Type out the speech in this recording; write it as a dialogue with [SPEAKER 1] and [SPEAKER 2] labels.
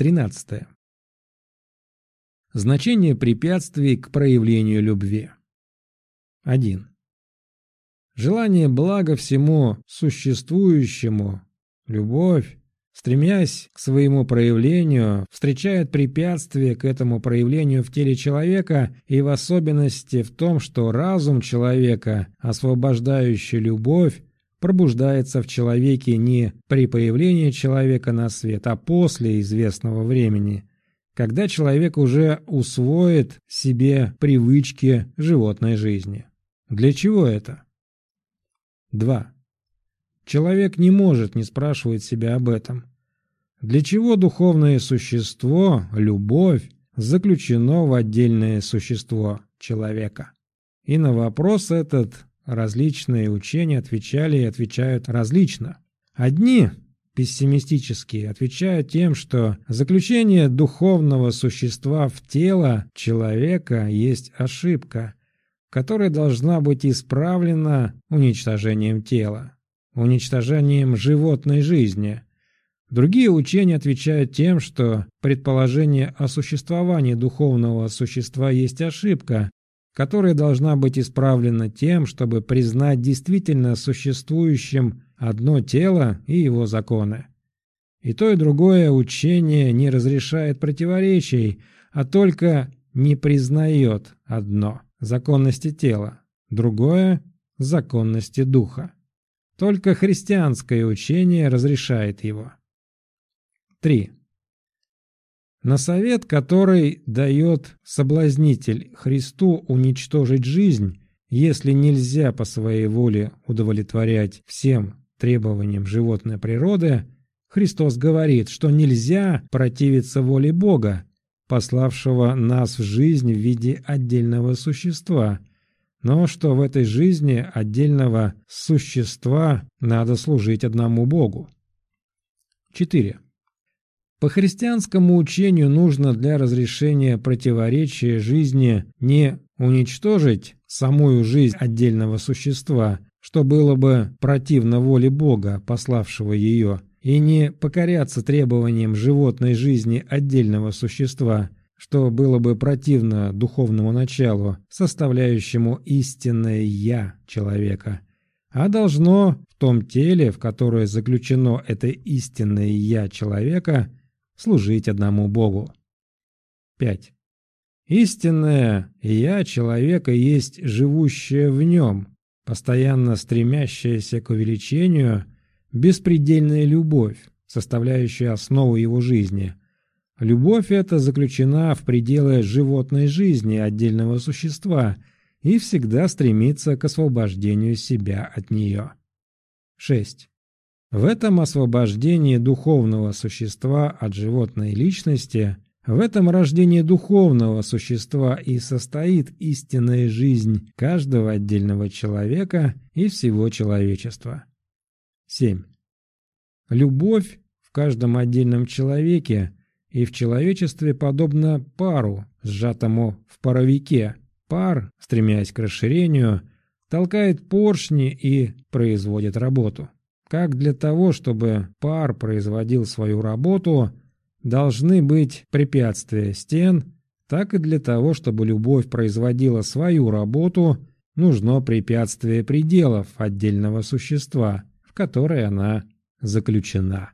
[SPEAKER 1] 13. Значение препятствий к проявлению любви. 1. Желание блага всему существующему, любовь, стремясь к своему проявлению, встречает препятствия к этому проявлению в теле человека и в особенности в том, что разум человека, освобождающий любовь, пробуждается в человеке не при появлении человека на свет, а после известного времени, когда человек уже усвоит себе привычки животной жизни. Для чего это? 2. Человек не может не спрашивать себя об этом. Для чего духовное существо, любовь, заключено в отдельное существо человека? И на вопрос этот различные учения отвечали и отвечают различно. Одни, пессимистические, отвечают тем, что заключение духовного существа в тело человека есть ошибка, которая должна быть исправлена уничтожением тела, уничтожением животной жизни. Другие учения отвечают тем, что предположение о существовании духовного существа есть ошибка, которая должна быть исправлена тем, чтобы признать действительно существующим одно тело и его законы. И то, и другое учение не разрешает противоречий, а только не признает одно – законности тела, другое – законности духа. Только христианское учение разрешает его. 3. На совет, который дает соблазнитель Христу уничтожить жизнь, если нельзя по своей воле удовлетворять всем требованиям животной природы, Христос говорит, что нельзя противиться воле Бога, пославшего нас в жизнь в виде отдельного существа, но что в этой жизни отдельного существа надо служить одному Богу. 4. По христианскому учению нужно для разрешения противоречия жизни не уничтожить самую жизнь отдельного существа, что было бы противно воле Бога, пославшего ее, и не покоряться требованиям животной жизни отдельного существа, что было бы противно духовному началу, составляющему истинное «я» человека, а должно в том теле, в которое заключено это истинное «я» человека, служить одному Богу. 5. Истинное «я» человека есть живущее в нем, постоянно стремящаяся к увеличению, беспредельная любовь, составляющая основу его жизни. Любовь эта заключена в пределы животной жизни отдельного существа и всегда стремится к освобождению себя от нее. 6. В этом освобождении духовного существа от животной личности, в этом рождении духовного существа и состоит истинная жизнь каждого отдельного человека и всего человечества. 7. Любовь в каждом отдельном человеке и в человечестве подобна пару, сжатому в паровике. Пар, стремясь к расширению, толкает поршни и производит работу. Как для того, чтобы пар производил свою работу, должны быть препятствия стен, так и для того, чтобы любовь производила свою работу, нужно препятствие пределов отдельного существа, в которое она заключена.